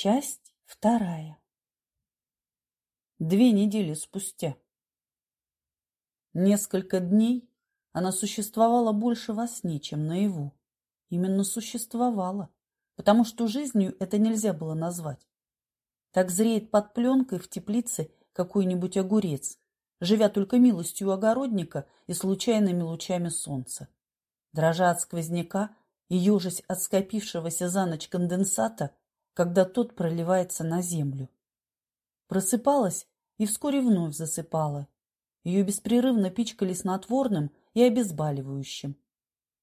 Часть вторая. Две недели спустя. Несколько дней она существовала больше во сне, чем наяву. Именно существовала, потому что жизнью это нельзя было назвать. Так зреет под пленкой в теплице какой-нибудь огурец, живя только милостью огородника и случайными лучами солнца. Дрожа от сквозняка и ежась от скопившегося за ночь конденсата, когда тот проливается на землю. Просыпалась и вскоре вновь засыпала. Ее беспрерывно пичкали снотворным и обезболивающим.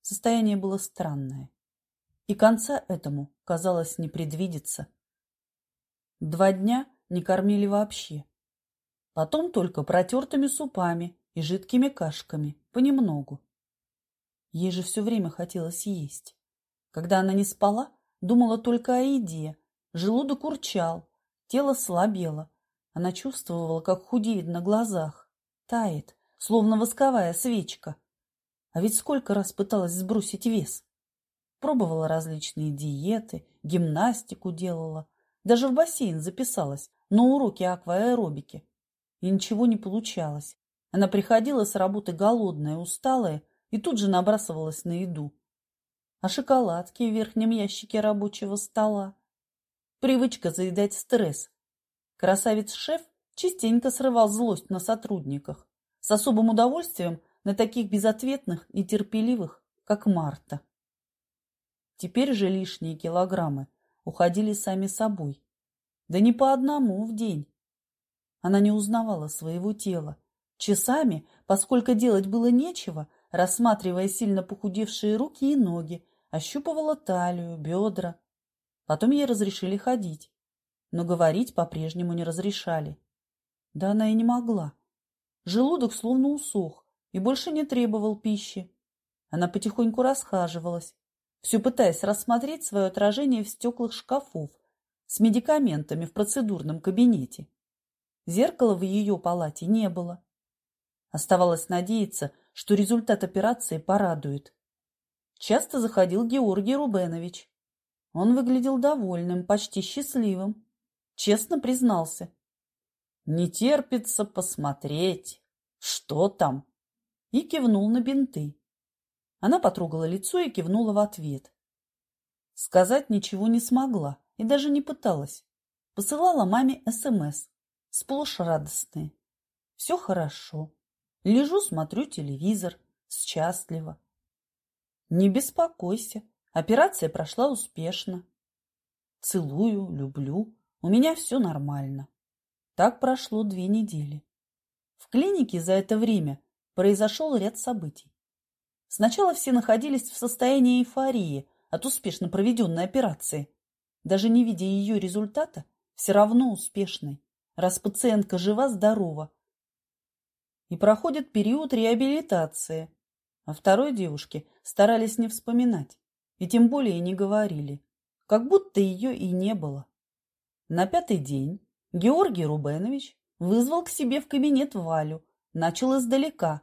Состояние было странное. И конца этому, казалось, не предвидится. Два дня не кормили вообще. Потом только протертыми супами и жидкими кашками, понемногу. Ей же все время хотелось есть. Когда она не спала, думала только о еде, Желудок урчал, тело слабело. Она чувствовала, как худеет на глазах, тает, словно восковая свечка. А ведь сколько раз пыталась сбросить вес. Пробовала различные диеты, гимнастику делала. Даже в бассейн записалась на уроки акваэробики. И ничего не получалось. Она приходила с работы голодная, усталая и тут же набрасывалась на еду. А шоколадки в верхнем ящике рабочего стола, Привычка заедать стресс. Красавец-шеф частенько срывал злость на сотрудниках, с особым удовольствием на таких безответных и терпеливых, как Марта. Теперь же лишние килограммы уходили сами собой. Да не по одному в день. Она не узнавала своего тела. Часами, поскольку делать было нечего, рассматривая сильно похудевшие руки и ноги, ощупывала талию, бедра, Потом ей разрешили ходить, но говорить по-прежнему не разрешали. Да она и не могла. Желудок словно усох и больше не требовал пищи. Она потихоньку расхаживалась, все пытаясь рассмотреть свое отражение в стеклах шкафов с медикаментами в процедурном кабинете. Зеркала в ее палате не было. Оставалось надеяться, что результат операции порадует. Часто заходил Георгий Рубенович. Он выглядел довольным, почти счастливым. Честно признался. Не терпится посмотреть, что там. И кивнул на бинты. Она потрогала лицо и кивнула в ответ. Сказать ничего не смогла и даже не пыталась. Посылала маме СМС, сплошь радостные. Все хорошо. Лежу, смотрю телевизор, счастливо. Не беспокойся, Операция прошла успешно. Целую, люблю. У меня все нормально. Так прошло две недели. В клинике за это время произошел ряд событий. Сначала все находились в состоянии эйфории от успешно проведенной операции. Даже не видя ее результата, все равно успешной, раз пациентка жива-здорова. И проходит период реабилитации, а второй девушке старались не вспоминать и тем более не говорили, как будто ее и не было. На пятый день Георгий Рубенович вызвал к себе в кабинет Валю, начал издалека.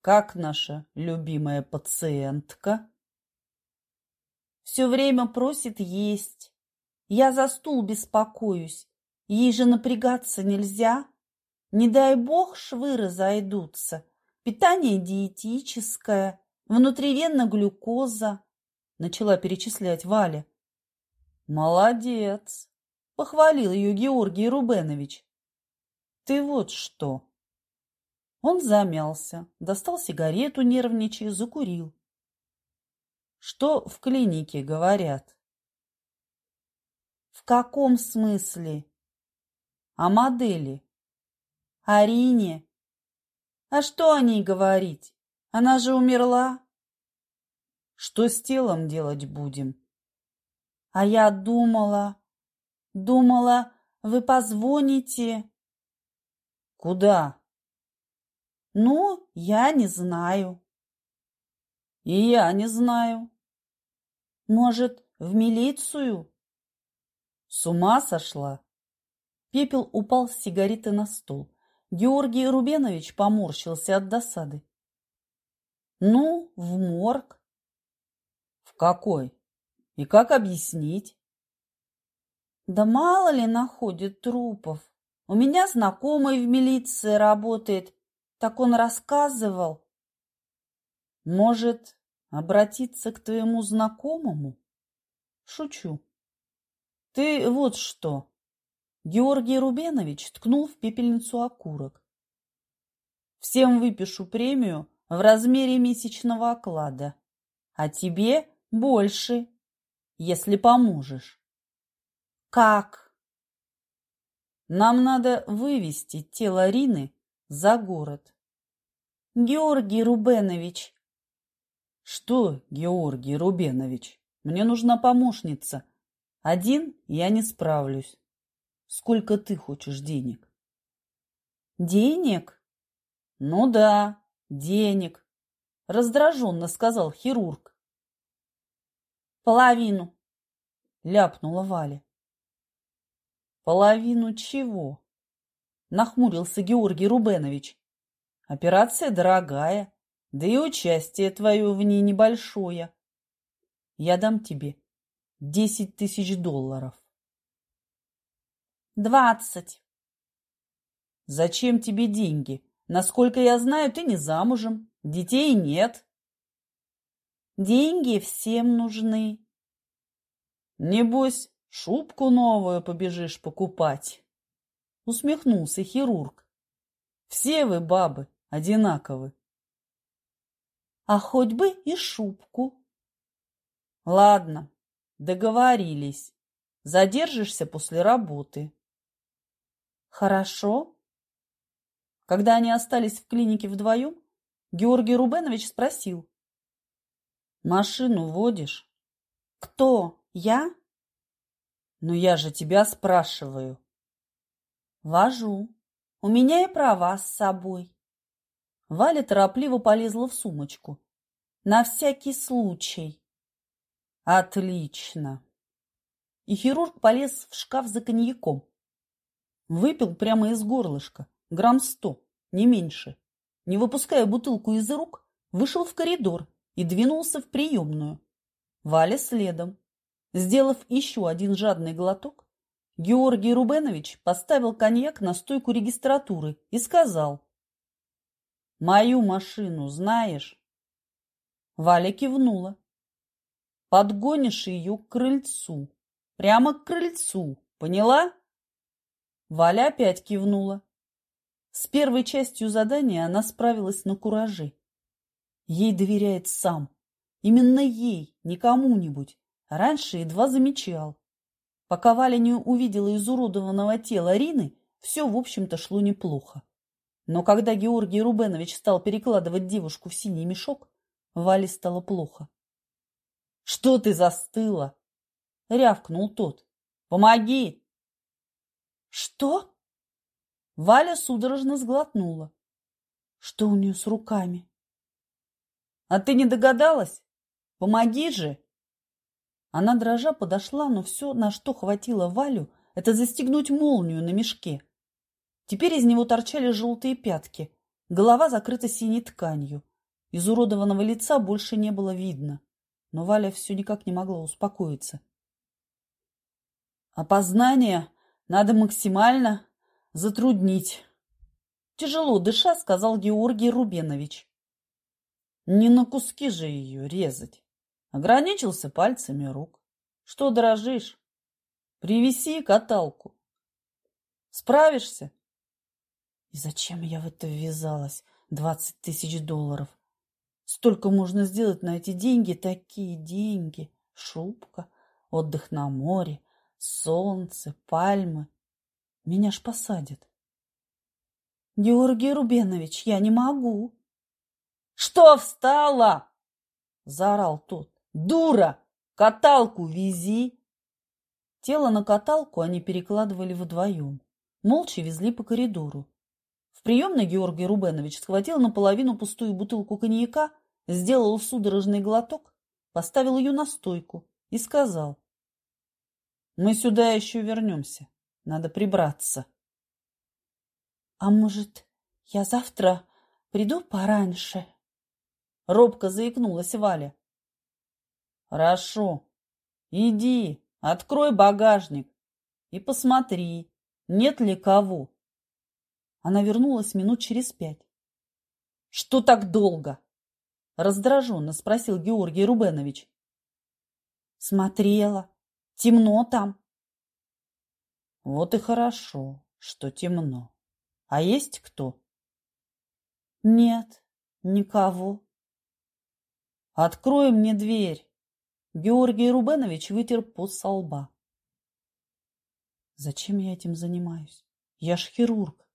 «Как наша любимая пациентка?» «Все время просит есть. Я за стул беспокоюсь. Ей же напрягаться нельзя. Не дай бог швы разойдутся. Питание диетическое, внутривенно глюкоза, начала перечислять Валя. Молодец, похвалил ее Георгий Рубенович. Ты вот что. Он замялся, достал сигарету, нервничая, закурил. Что в клинике говорят? В каком смысле? О модели. Арине. А что о ней говорить? Она же умерла. Что с телом делать будем? А я думала, думала, вы позвоните. Куда? Ну, я не знаю. И я не знаю. Может, в милицию? С ума сошла? Пепел упал с сигареты на стол. Георгий Рубенович поморщился от досады. Ну, в морг. В какой? И как объяснить? Да мало ли находит трупов. У меня знакомый в милиции работает, так он рассказывал. Может, обратиться к твоему знакомому? Шучу. Ты вот что. Георгий Рубенович ткнул в пепельницу окурок. Всем выпишу премию в размере месячного оклада, а тебе больше, если поможешь. Как? Нам надо вывести тело Рины за город. Георгий Рубенович. Что, Георгий Рубенович? Мне нужна помощница. Один я не справлюсь. Сколько ты хочешь денег? Денег? Ну да, денег. Раздраженно сказал хирург. Половину. Ляпнула Валя. Половину чего? Нахмурился Георгий Рубенович. Операция дорогая, да и участие твое в ней небольшое. Я дам тебе десять тысяч долларов. Двадцать. Зачем тебе деньги? Насколько я знаю, ты не замужем, детей нет. Деньги всем нужны. Небось, Шубку новую побежишь покупать. Усмехнулся хирург. Все вы, бабы, одинаковы. А хоть бы и шубку. Ладно, договорились. Задержишься после работы. Хорошо. Когда они остались в клинике вдвоем, Георгий Рубенович спросил. Машину водишь? Кто? Я? Но я же тебя спрашиваю. Вожу. У меня и права с собой. Валя торопливо полезла в сумочку. На всякий случай. Отлично. И хирург полез в шкаф за коньяком. Выпил прямо из горлышка, грамм сто, не меньше. Не выпуская бутылку из рук, вышел в коридор и двинулся в приемную. Валя следом. Сделав еще один жадный глоток, Георгий Рубенович поставил коньяк на стойку регистратуры и сказал. «Мою машину знаешь?» Валя кивнула. «Подгонишь ее к крыльцу. Прямо к крыльцу. Поняла?» Валя опять кивнула. С первой частью задания она справилась на кураже. Ей доверяет сам. Именно ей, не кому-нибудь. Раньше едва замечал. Пока Валя не увидела изуродованного тела Рины, все, в общем-то, шло неплохо. Но когда Георгий Рубенович стал перекладывать девушку в синий мешок, Вале стало плохо. — Что ты застыла? — рявкнул тот. — Помоги! — Что? Валя судорожно сглотнула. Что у нее с руками? — А ты не догадалась? Помоги же! Она дрожа подошла, но все, на что хватило Валю, это застегнуть молнию на мешке. Теперь из него торчали желтые пятки, голова закрыта синей тканью. Изуродованного лица больше не было видно, но Валя все никак не могла успокоиться. «Опознание надо максимально затруднить», — тяжело дыша сказал Георгий Рубенович. «Не на куски же ее резать». Ограничился пальцами рук. Что дрожишь? Привеси каталку. Справишься? И зачем я в это ввязалась? Двадцать тысяч долларов. Столько можно сделать на эти деньги, такие деньги. Шубка, отдых на море, солнце, пальмы. Меня ж посадят. Георгий Рубенович, я не могу. Что встала? Заорал тот. Дура! Каталку вези!» Тело на каталку они перекладывали вдвоем. Молча везли по коридору. В приемной Георгий Рубенович схватил наполовину пустую бутылку коньяка, сделал судорожный глоток, поставил ее на стойку и сказал. «Мы сюда еще вернемся. Надо прибраться». «А может, я завтра приду пораньше?» Робко заикнулась Валя. Хорошо. Иди, открой багажник. и посмотри, нет ли кого. Она вернулась минут через пять. — Что так долго? — раздраженно спросил Георгий Рубенович. — Смотрела. Темно там. — Вот и хорошо, что темно. А есть кто? — Нет, никого. — Открой мне дверь. Георгий Рубенович вытер пот со лба. Зачем я этим занимаюсь? Я ж хирург.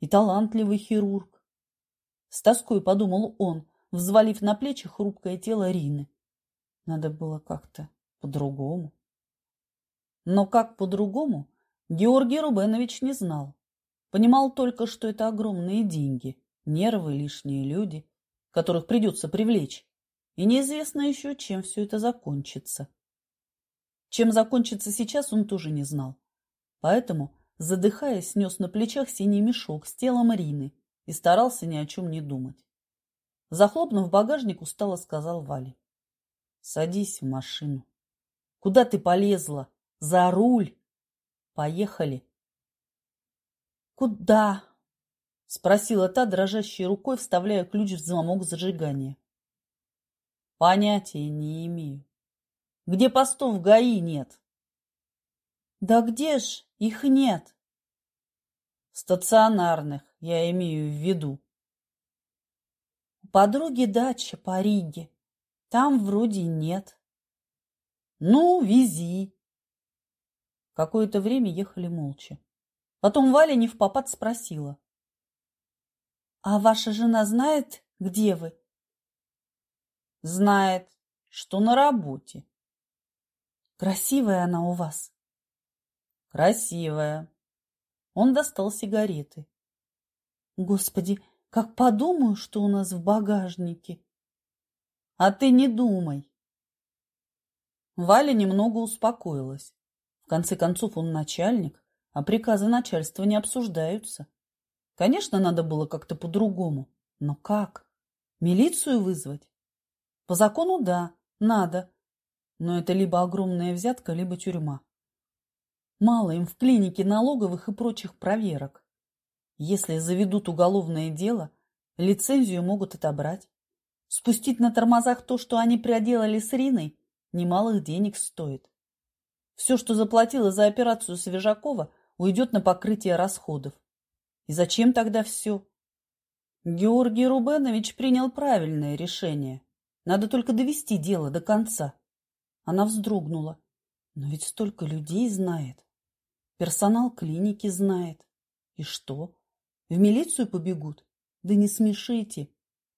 И талантливый хирург. С тоской подумал он, взвалив на плечи хрупкое тело Рины. Надо было как-то по-другому. Но как по-другому, Георгий Рубенович не знал. Понимал только, что это огромные деньги, нервы, лишние люди, которых придется привлечь. И неизвестно еще, чем все это закончится. Чем закончится сейчас, он тоже не знал. Поэтому, задыхаясь, снес на плечах синий мешок с телом Рины и старался ни о чем не думать. Захлопнув багажник, устало сказал Вале. — Садись в машину. — Куда ты полезла? За руль! Поехали. — Куда? — спросила та, дрожащей рукой, вставляя ключ в замок зажигания. — Понятия не имею. Где постов ГАИ нет? — Да где ж их нет? — Стационарных, я имею в виду. — У подруги дача по Риге. Там вроде нет. — Ну, вези. Какое-то время ехали молча. Потом Валя не в попад спросила. — А ваша жена знает, где вы? — Знает, что на работе. — Красивая она у вас. — Красивая. Он достал сигареты. — Господи, как подумаю, что у нас в багажнике. — А ты не думай. Валя немного успокоилась. Конце концов, он начальник а приказы начальства не обсуждаются. Конечно, надо было как-то по-другому. Но как? Милицию вызвать? По закону да, надо. Но это либо огромная взятка, либо тюрьма. Мало им в клинике налоговых и прочих проверок. Если заведут уголовное дело, лицензию могут отобрать. Спустить на тормозах то, что они проделали с Риной, немалых денег стоит. Все, что заплатила за операцию Свежакова – уйдет на покрытие расходов. И зачем тогда все? Георгий Рубенович принял правильное решение. Надо только довести дело до конца. Она вздрогнула. Но ведь столько людей знает. Персонал клиники знает. И что? В милицию побегут? Да не смешите.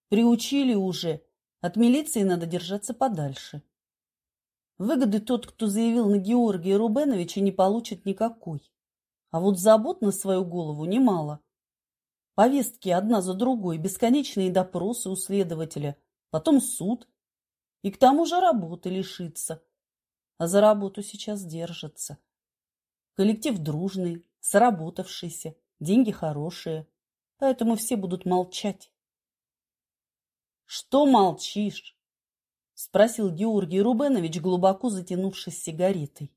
Приучили уже. От милиции надо держаться подальше. Выгоды тот, кто заявил на Георгия Рубеновича, не получит никакой. А вот забот на свою голову немало. Повестки одна за другой, бесконечные допросы у следователя, потом суд. И к тому же работы лишится. А за работу сейчас держится. Коллектив дружный, сработавшийся, деньги хорошие. Поэтому все будут молчать. «Что молчишь?» – спросил Георгий Рубенович, глубоко затянувшись сигаретой.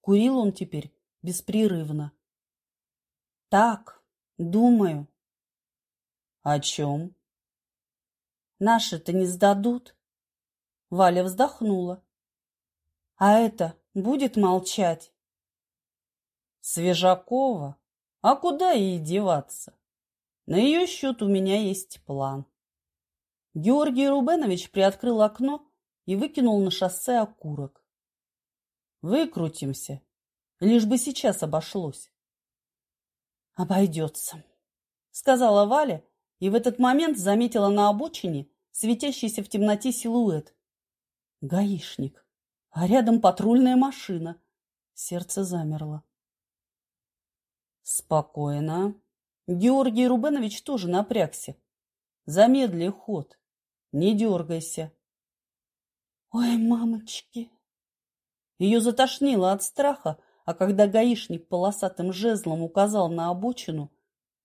Курил он теперь беспрерывно. Так, думаю. О чем? Наши-то не сдадут. Валя вздохнула. А это будет молчать? Свежакова? А куда ей деваться? На ее счет у меня есть план. Георгий Рубенович приоткрыл окно и выкинул на шоссе окурок. Выкрутимся, Лишь бы сейчас обошлось. «Обойдется», — сказала Валя, и в этот момент заметила на обочине светящийся в темноте силуэт. Гаишник, а рядом патрульная машина. Сердце замерло. Спокойно. Георгий Рубенович тоже напрягся. Замедли ход. Не дергайся. Ой, мамочки! Ее затошнило от страха, а когда гаишник полосатым жезлом указал на обочину,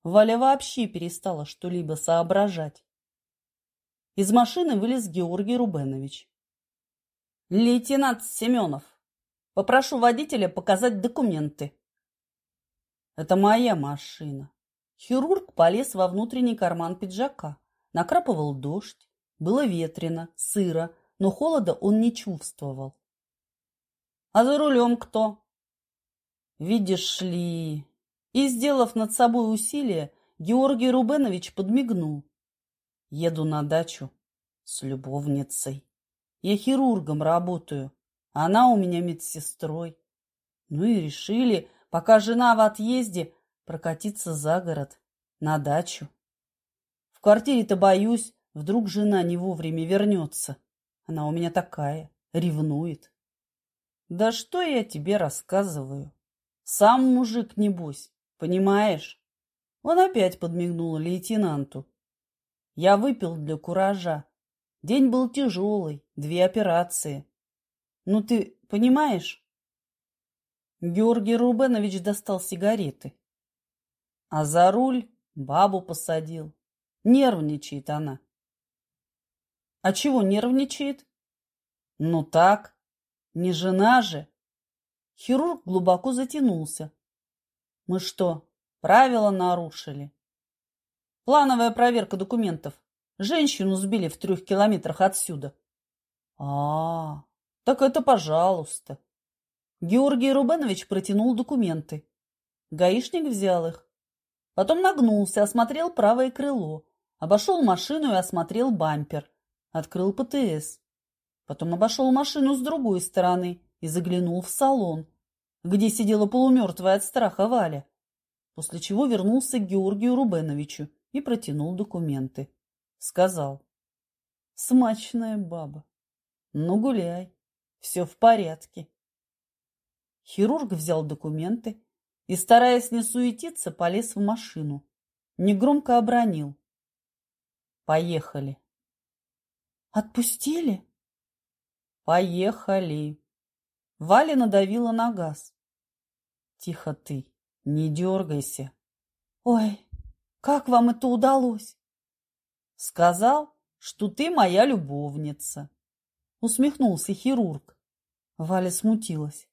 Валя вообще перестала что-либо соображать. Из машины вылез Георгий Рубенович. «Лейтенант Семенов, попрошу водителя показать документы», Это моя машина. Хирург полез во внутренний карман пиджака. Накрапывал дождь. Было ветрено, сыро, но холода он не чувствовал. А за рулем кто? Видишь ли... И, сделав над собой усилие, Георгий Рубенович подмигнул. Еду на дачу с любовницей. Я хирургом работаю, а она у меня медсестрой. Ну и решили, пока жена в отъезде, прокатиться за город, на дачу. В квартире-то боюсь, вдруг жена не вовремя вернется. Она у меня такая, ревнует. Да что я тебе рассказываю? Сам мужик, небось, понимаешь? Он опять подмигнул лейтенанту. Я выпил для куража. День был тяжелый, две операции. Ну ты понимаешь? Георгий Рубенович достал сигареты. А за руль бабу посадил. Нервничает она. А чего нервничает? Ну так, не жена же. Хирург глубоко затянулся. Мы что, правила нарушили? Плановая проверка документов. Женщину сбили в трех километрах отсюда. А, -а, -а так это пожалуйста. Георгий Рубенович протянул документы. Гаишник взял их. Потом нагнулся, осмотрел правое крыло, обошел машину и осмотрел бампер. Открыл ПТС. Потом обошел машину с другой стороны и заглянул в салон, где сидела полумертвая от страха Валя, после чего вернулся к Георгию Рубеновичу и протянул документы. Сказал. Смачная баба. Ну, гуляй. Все в порядке. Хирург взял документы и, стараясь не суетиться, полез в машину. Негромко обронил. Поехали. Отпустили? Поехали. Валя надавила на газ. Тихо ты, не дергайся. Ой, как вам это удалось? Сказал, что ты моя любовница. Усмехнулся хирург. Валя смутилась.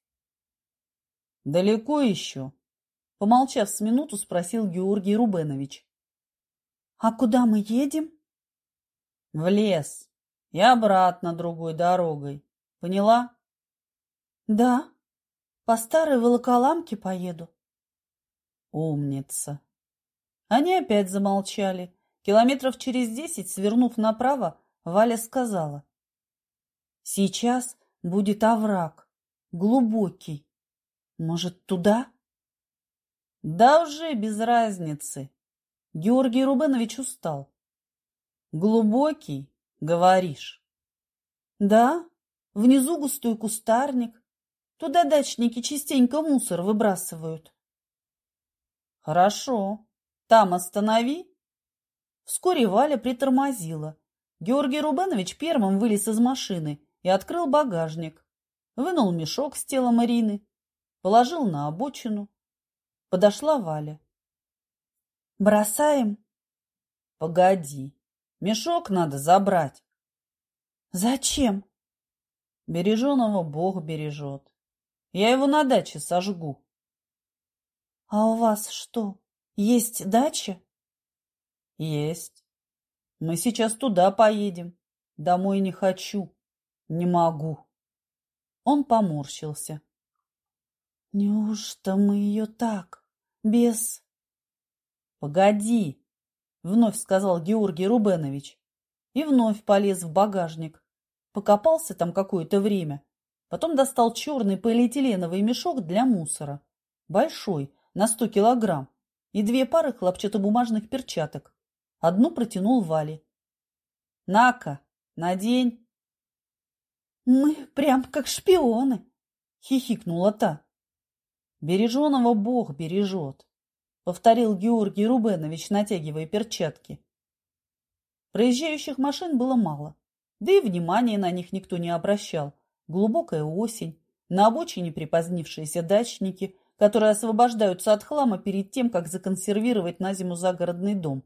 Далеко еще? Помолчав с минуту, спросил Георгий Рубенович. А куда мы едем? В лес и обратно другой дорогой. Поняла? Да. По старой волоколамке поеду. Умница. Они опять замолчали. Километров через десять, свернув направо, Валя сказала. Сейчас будет овраг, глубокий. Может, туда? Да уже без разницы. Георгий Рубенович устал. Глубокий, говоришь? Да, внизу густой кустарник. Туда дачники частенько мусор выбрасывают. Хорошо. Там останови. Вскоре Валя притормозила. Георгий Рубенович первым вылез из машины и открыл багажник. Вынул мешок с телом Ирины, положил на обочину. Подошла Валя. «Бросаем?» «Погоди, Мешок надо забрать. Зачем? Береженого Бог бережет. Я его на даче сожгу. А у вас что, есть дача? Есть. Мы сейчас туда поедем. Домой не хочу. Не могу. Он поморщился. Неужто мы ее так, без... Погоди, вновь сказал Георгий Рубенович. И вновь полез в багажник. Покопался там какое-то время. Потом достал черный полиэтиленовый мешок для мусора. Большой, на сто килограмм. И две пары хлопчатобумажных перчаток. Одну протянул Вале. «На-ка, надень!» «Мы прям как шпионы!» — хихикнула та. «Береженого Бог бережет!» Повторил Георгий Рубенович, натягивая перчатки. Проезжающих машин было мало, да и внимания на них никто не обращал. Глубокая осень, на обочине припозднившиеся дачники, которые освобождаются от хлама перед тем, как законсервировать на зиму загородный дом.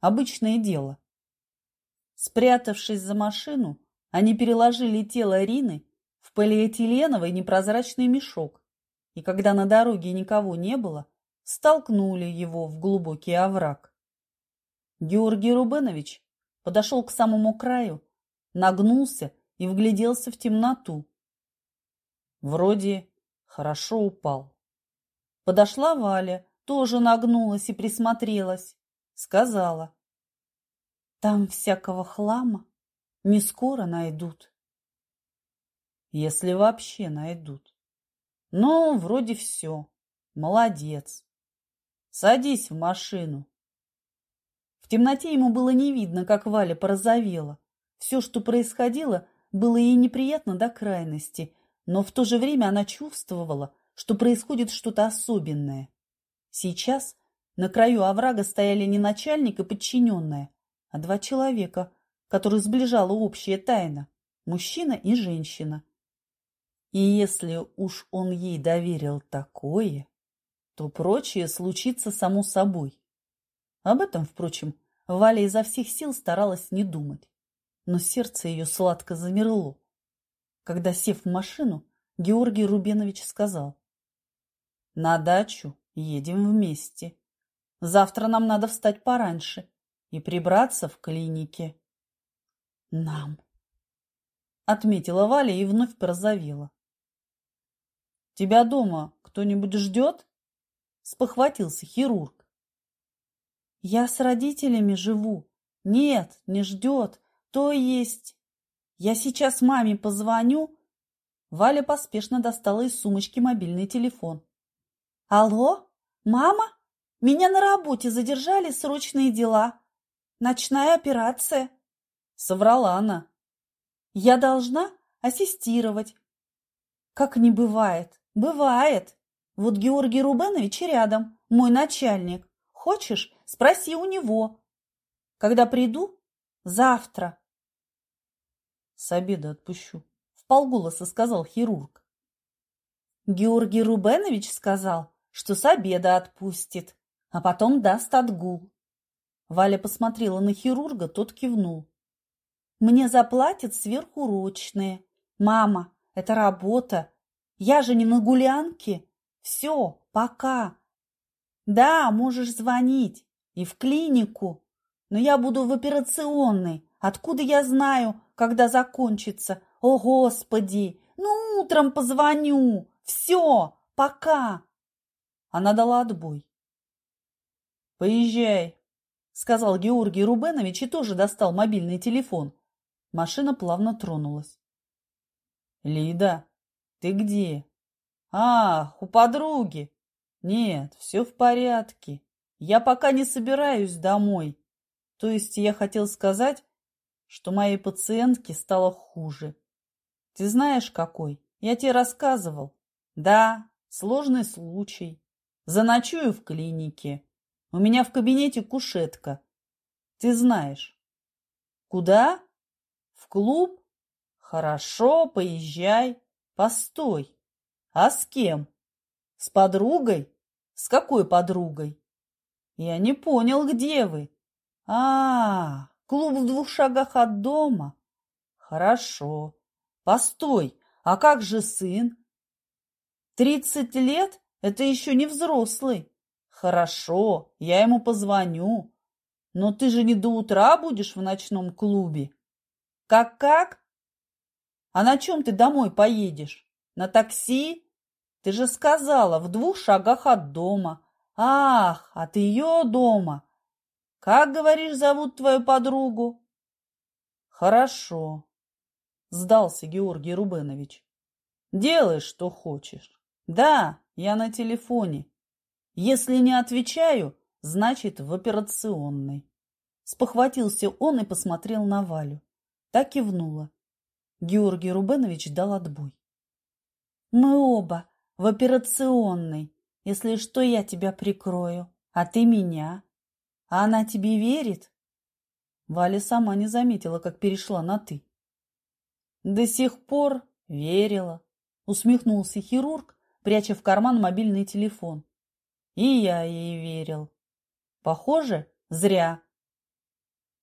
Обычное дело. Спрятавшись за машину, они переложили тело Рины в полиэтиленовый непрозрачный мешок, и когда на дороге никого не было, столкнули его в глубокий овраг. Георгий Рубенович подошел к самому краю, нагнулся и вгляделся в темноту. Вроде хорошо упал. Подошла Валя, тоже нагнулась и присмотрелась. Сказала. Там всякого хлама не скоро найдут. Если вообще найдут. Но вроде все. Молодец. Садись в машину. В темноте ему было не видно, как Валя порозовела. Все, что происходило, было ей неприятно до крайности, но в то же время она чувствовала, что происходит что-то особенное. Сейчас на краю оврага стояли не начальник и подчиненная, а два человека, которые сближала общая тайна – мужчина и женщина. И если уж он ей доверил такое, то прочее случится само собой. Об этом, впрочем, Валя изо всех сил старалась не думать но сердце ее сладко замерло. Когда, сев в машину, Георгий Рубенович сказал. «На дачу едем вместе. Завтра нам надо встать пораньше и прибраться в клинике». «Нам», — отметила Валя и вновь порозовела. «Тебя дома кто-нибудь ждет?» — спохватился хирург. «Я с родителями живу. Нет, не ждет. То есть... Я сейчас маме позвоню. Валя поспешно достала из сумочки мобильный телефон. Алло, мама? Меня на работе задержали срочные дела. Ночная операция. Соврала она. Я должна ассистировать. Как не бывает? Бывает. Вот Георгий Рубенович рядом, мой начальник. Хочешь, спроси у него. Когда приду? Завтра. С обеда отпущу. В полголоса сказал хирург. Георгий Рубенович сказал, что с обеда отпустит, а потом даст отгул. Валя посмотрела на хирурга, тот кивнул. Мне заплатят сверхурочные. Мама, это работа. Я же не на гулянке. Все, пока. Да, можешь звонить. И в клинику. Но я буду в операционной. Откуда я знаю, когда закончится. О, Господи! Ну, утром позвоню. Все, пока. Она дала отбой. Поезжай, сказал Георгий Рубенович и тоже достал мобильный телефон. Машина плавно тронулась. Лида, ты где? Ах, у подруги. Нет, все в порядке. Я пока не собираюсь домой. То есть я хотел сказать, что моей пациентке стало хуже. Ты знаешь, какой? Я тебе рассказывал. Да, сложный случай. Заночую в клинике. У меня в кабинете кушетка. Ты знаешь. Куда? В клуб? Хорошо, поезжай. Постой. А с кем? С подругой? С какой подругой? Я не понял, где вы. А, -а, -а Клуб в двух шагах от дома? Хорошо. Постой, а как же сын? Тридцать лет? Это еще не взрослый. Хорошо, я ему позвоню. Но ты же не до утра будешь в ночном клубе. Как-как? А на чем ты домой поедешь? На такси? Ты же сказала, в двух шагах от дома. Ах, от ее дома. Как, говоришь, зовут твою подругу? Хорошо, сдался Георгий Рубенович. Делай, что хочешь. Да, я на телефоне. Если не отвечаю, значит, в операционной. Спохватился он и посмотрел на Валю. Так кивнула. Георгий Рубенович дал отбой. Мы оба в операционной. Если что, я тебя прикрою, а ты меня. А она тебе верит? Валя сама не заметила, как перешла на «ты». До сих пор верила, усмехнулся хирург, пряча в карман мобильный телефон. И я ей верил. Похоже, зря.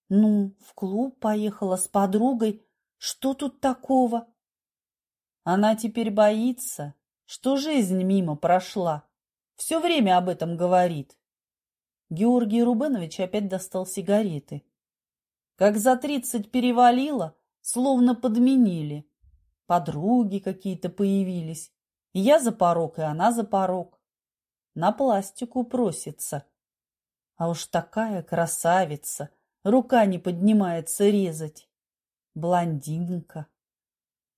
Ну, в клуб поехала с подругой. Что тут такого? Она теперь боится, что жизнь мимо прошла. Все время об этом говорит. Георгий Рубенович опять достал сигареты. Как за тридцать перевалило, словно подменили. Подруги какие-то появились. Я за порог, и она за порог. На пластику просится. А уж такая красавица, рука не поднимается резать. Блондинка.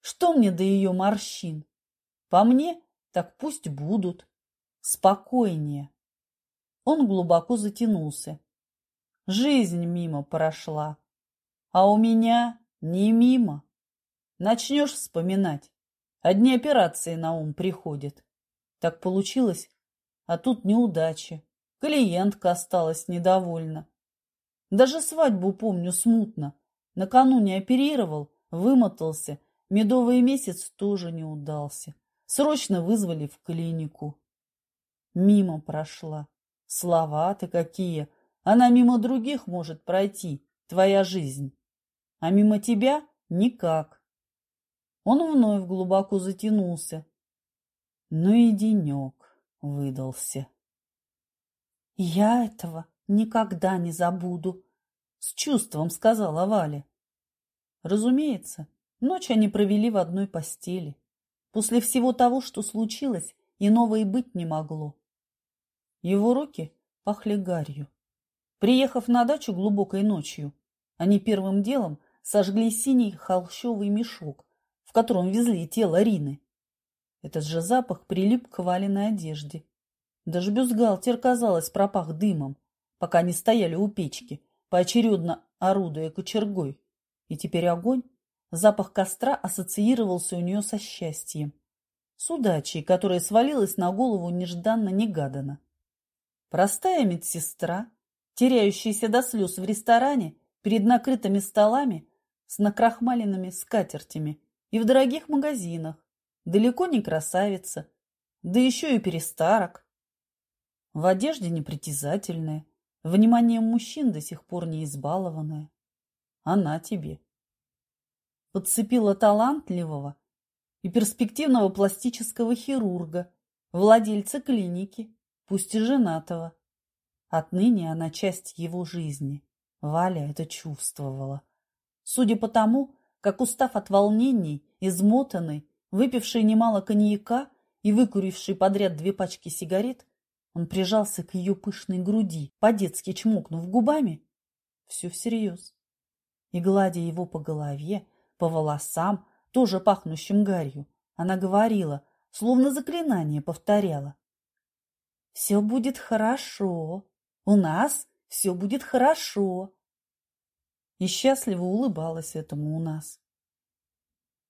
Что мне до ее морщин? По мне, так пусть будут. Спокойнее. Он глубоко затянулся. Жизнь мимо прошла. А у меня не мимо. Начнешь вспоминать. Одни операции на ум приходят. Так получилось, а тут неудача. Клиентка осталась недовольна. Даже свадьбу помню смутно. Накануне оперировал, вымотался. Медовый месяц тоже не удался. Срочно вызвали в клинику. Мимо прошла. Слова ты какие! Она мимо других может пройти, твоя жизнь. А мимо тебя никак. Он вновь глубоко затянулся. Ну и денек выдался. Я этого никогда не забуду, с чувством сказала Валя. Разумеется, ночь они провели в одной постели. После всего того, что случилось, иного и быть не могло. Его руки пахли гарью. Приехав на дачу глубокой ночью, они первым делом сожгли синий холщовый мешок, в котором везли тело Рины. Этот же запах прилип к валенной одежде. Даже бюстгальтер, казалось, пропах дымом, пока они стояли у печки, поочередно орудуя кочергой. И теперь огонь, запах костра ассоциировался у нее со счастьем, с удачей, которая свалилась на голову нежданно-негаданно. Простая медсестра, теряющаяся до слез в ресторане перед накрытыми столами с накрахмаленными скатертями и в дорогих магазинах, далеко не красавица, да еще и перестарок. В одежде непритязательная, вниманием мужчин до сих пор не избалованная. Она тебе. Подцепила талантливого и перспективного пластического хирурга, владельца клиники, пусть и женатого. Отныне она часть его жизни. Валя это чувствовала. Судя по тому, как, устав от волнений, измотанный, выпивший немало коньяка и выкуривший подряд две пачки сигарет, он прижался к ее пышной груди, по-детски чмокнув губами. Все всерьез. И, гладя его по голове, по волосам, тоже пахнущим гарью, она говорила, словно заклинание повторяла. Все будет хорошо. У нас все будет хорошо. И счастливо улыбалась этому у нас.